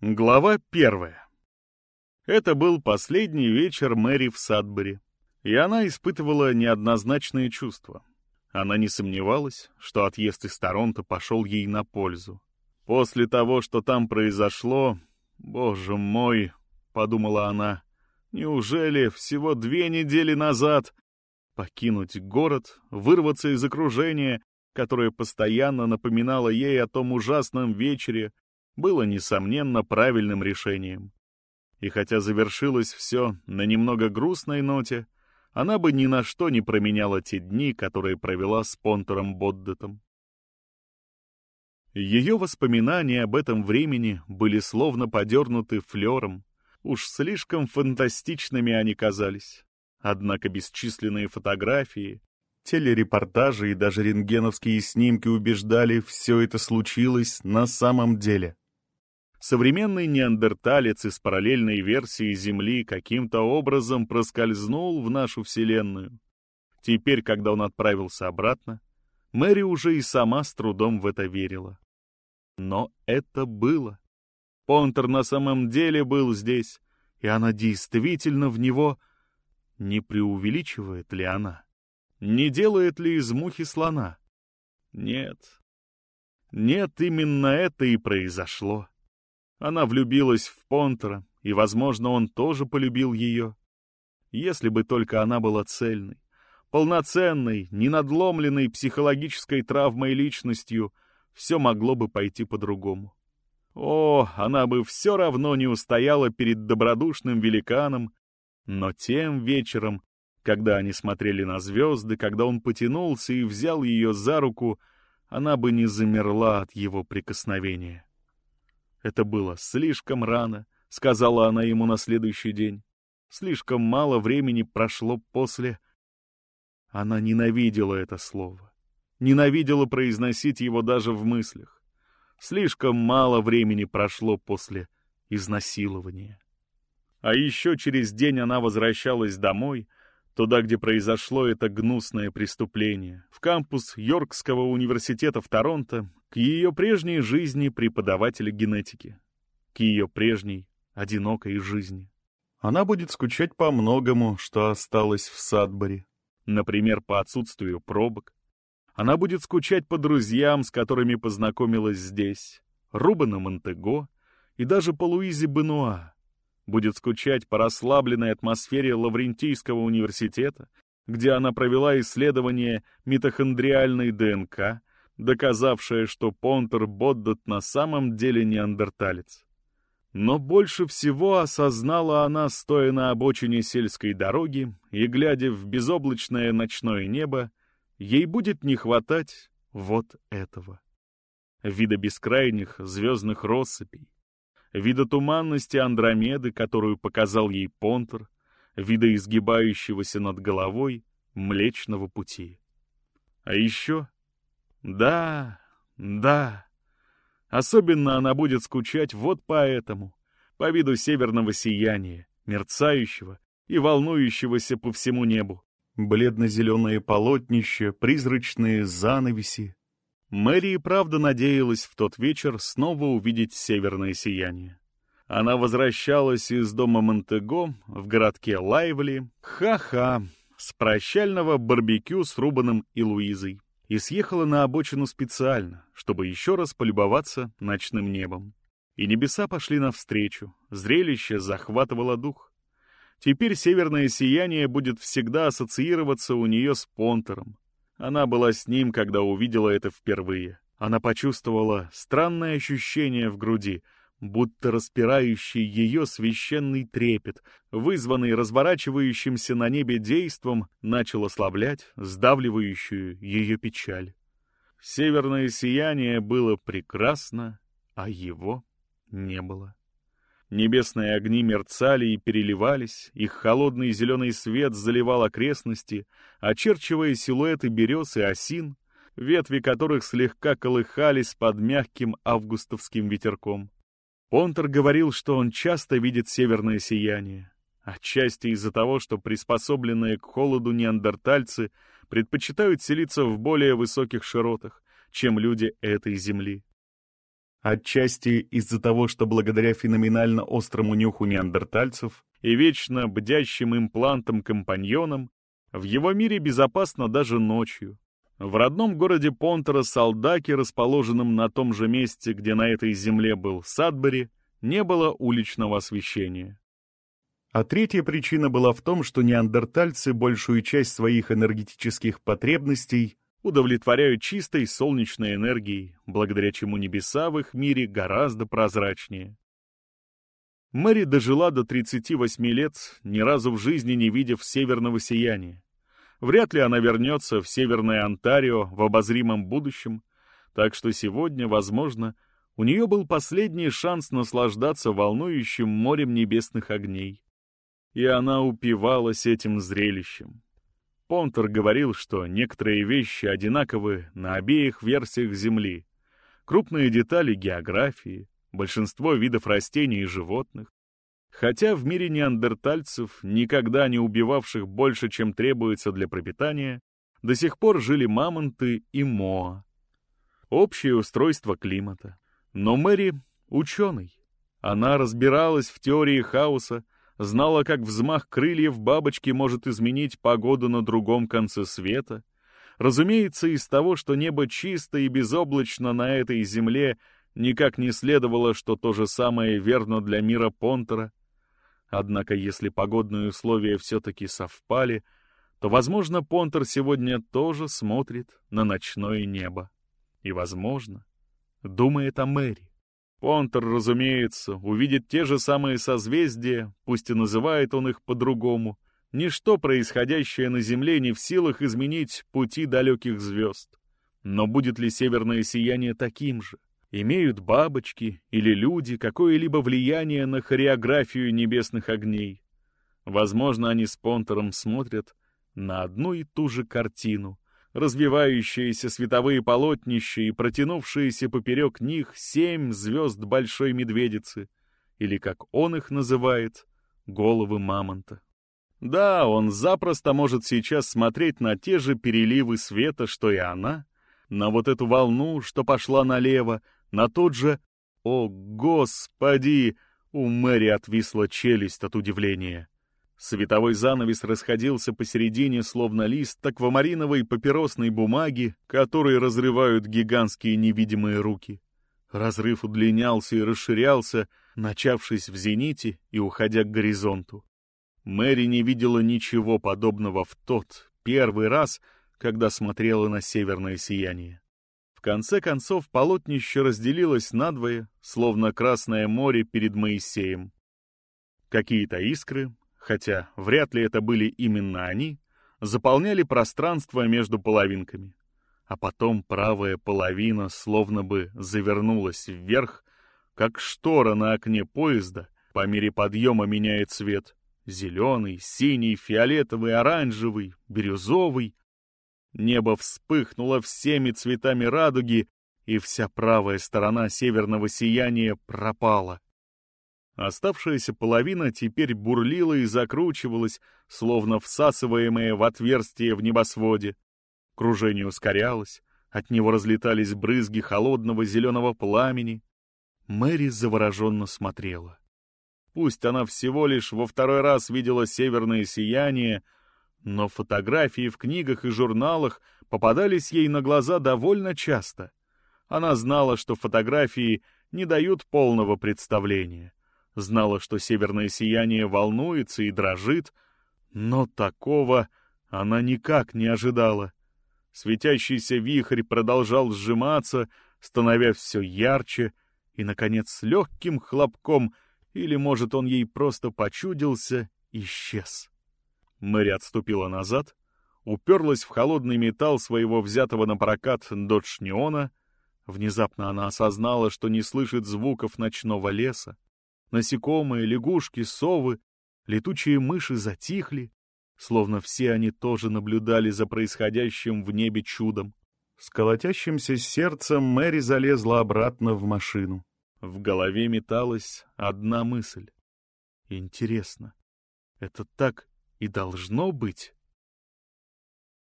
Глава первая. Это был последний вечер Мэри в Садбери, и она испытывала неоднозначные чувства. Она не сомневалась, что отъезд из Торонто пошел ей на пользу. После того, что там произошло, боже мой, — подумала она, — неужели всего две недели назад покинуть город, вырваться из окружения, которое постоянно напоминало ей о том ужасном вечере, было, несомненно, правильным решением. И хотя завершилось все на немного грустной ноте, она бы ни на что не променяла те дни, которые провела с Понтером Боддетом. Ее воспоминания об этом времени были словно подернуты флером, уж слишком фантастичными они казались. Однако бесчисленные фотографии, телерепортажи и даже рентгеновские снимки убеждали, все это случилось на самом деле современный неандерталец из параллельной версии Земли каким-то образом проскользнул в нашу Вселенную. Теперь, когда он отправился обратно, Мэри уже и сама с трудом в это верила. Но это было. Понтер на самом деле был здесь, и она действительно в него... Не преувеличивает ли она? Не делает ли из мухи слона? Нет. Нет, именно это и произошло. Она влюбилась в Понтера, и, возможно, он тоже полюбил ее. Если бы только она была цельной, полноценной, ненадломленной психологической травмой личностью, все могло бы пойти по-другому. О, она бы все равно не устояла перед добродушным великаном, но тем вечером, когда они смотрели на звезды, когда он потянулся и взял ее за руку, она бы не замерла от его прикосновения. Это было слишком рано, сказала она ему на следующий день. Слишком мало времени прошло после... Она ненавидела это слово. Ненавидела произносить его даже в мыслях. Слишком мало времени прошло после изнасилования. А еще через день она возвращалась домой, туда, где произошло это гнусное преступление, в кампус Йоркского университета в Торонто, к ее прежней жизни преподавателя генетики, к ее прежней одинокой жизни. Она будет скучать по многому, что осталось в Садбери. Например, по отсутствию пробок. Она будет скучать по друзьям, с которыми познакомилась здесь, Рубена Монтего и даже по Луизе Бенуа. Будет скучать по расслабленной атмосфере Лаврентийского университета, где она провела исследование митохондриальной ДНК доказавшая, что Понтер Боддот на самом деле неандерталец. Но больше всего осознала она, стоя на обочине сельской дороги и глядя в безоблачное ночное небо, ей будет не хватать вот этого. Вида бескрайних звездных россыпей, вида туманности Андромеды, которую показал ей Понтер, вида изгибающегося над головой Млечного Пути. А еще да, да. Особенно она будет скучать вот по этому, по виду северного сияния, мерцающего и волнующегося по всему небу. Бледно-зеленые полотнища, призрачные занавеси. Мэри и правда надеялась в тот вечер снова увидеть северное сияние. Она возвращалась из дома Монтего в городке Лайвли, ха-ха, с прощального барбекю с Рубаном и Луизой и съехала на обочину специально, чтобы еще раз полюбоваться ночным небом. И небеса пошли навстречу, зрелище захватывало дух. Теперь северное сияние будет всегда ассоциироваться у нее с Понтером. Она была с ним, когда увидела это впервые. Она почувствовала странное ощущение в груди, будто распирающий ее священный трепет, вызванный разворачивающимся на небе действом, начал ослаблять сдавливающую ее печаль. Северное сияние было прекрасно, а его не было. Небесные огни мерцали и переливались, их холодный зеленый свет заливал окрестности, очерчивая силуэты берез и осин, ветви которых слегка колыхались под мягким августовским ветерком. Понтер говорил, что он часто видит северное сияние, отчасти из-за того, что приспособленные к холоду неандертальцы предпочитают селиться в более высоких широтах, чем люди этой земли. Отчасти из-за того, что благодаря феноменально острому нюху неандертальцев и вечно бдящим имплантам-компаньонам в его мире безопасно даже ночью. В родном городе Понтера Салдаки, расположенном на том же месте, где на этой земле был Садбери, не было уличного освещения. А третья причина была в том, что неандертальцы большую часть своих энергетических потребностей удовлетворяют чистой солнечной энергией, благодаря чему небеса в их мире гораздо прозрачнее. Мэри дожила до 38 лет, ни разу в жизни не видев северного сияния. Вряд ли она вернется в Северное Онтарио в обозримом будущем, так что сегодня, возможно, у нее был последний шанс наслаждаться волнующим морем небесных огней. И она упивалась этим зрелищем. Понтер говорил, что некоторые вещи одинаковы на обеих версиях Земли. Крупные детали географии, большинство видов растений и животных. Хотя в мире неандертальцев, никогда не убивавших больше, чем требуется для пропитания, до сих пор жили мамонты и моа. Общее устройство климата. Но Мэри — ученый. Она разбиралась в теории хаоса, знала, как взмах крыльев бабочки может изменить погоду на другом конце света. Разумеется, из того, что небо чисто и безоблачно на этой земле, никак не следовало, что то же самое верно для мира Понтера. Однако, если погодные условия все-таки совпали, то, возможно, Понтер сегодня тоже смотрит на ночное небо. И, возможно, думает о Мэри. Понтер, разумеется, увидит те же самые созвездия, пусть и называет он их по-другому. Ничто, происходящее на Земле, не в силах изменить пути далеких звезд. Но будет ли северное сияние таким же? Имеют бабочки или люди какое-либо влияние на хореографию небесных огней? Возможно, они с Понтером смотрят на одну и ту же картину, развивающиеся световые полотнища и протянувшиеся поперек них семь звезд Большой Медведицы, или, как он их называет, головы мамонта. Да, он запросто может сейчас смотреть на те же переливы света, что и она, на вот эту волну, что пошла налево, на тот же... О, господи! У Мэри отвисла челюсть от удивления. Световой занавес расходился посередине, словно лист аквамариновой папиросной бумаги, который разрывают гигантские невидимые руки. Разрыв удлинялся и расширялся, начавшись в зените и уходя к горизонту. Мэри не видела ничего подобного в тот первый раз, когда смотрела на северное сияние. В конце концов полотнище разделилось надвое, словно Красное море перед Моисеем. Какие-то искры, хотя вряд ли это были именно они, заполняли пространство между половинками. А потом правая половина словно бы завернулась вверх, как штора на окне поезда, по мере подъема меняет цвет. Зеленый, синий, фиолетовый, оранжевый, бирюзовый. Небо вспыхнуло всеми цветами радуги, и вся правая сторона северного сияния пропала. Оставшаяся половина теперь бурлила и закручивалась, словно всасываемая в отверстие в небосводе. Кружение ускорялось, от него разлетались брызги холодного зеленого пламени. Мэри завороженно смотрела. Пусть она всего лишь во второй раз видела северное сияние, но фотографии в книгах и журналах попадались ей на глаза довольно часто. Она знала, что фотографии не дают полного представления знала, что северное сияние волнуется и дрожит, но такого она никак не ожидала. Светящийся вихрь продолжал сжиматься, становясь все ярче, и, наконец, с легким хлопком, или, может, он ей просто почудился, исчез. Мэри отступила назад, уперлась в холодный металл своего взятого на прокат додж Неона. Внезапно она осознала, что не слышит звуков ночного леса. Насекомые, лягушки, совы, летучие мыши затихли, словно все они тоже наблюдали за происходящим в небе чудом. С колотящимся сердцем Мэри залезла обратно в машину. В голове металась одна мысль. Интересно, это так и должно быть?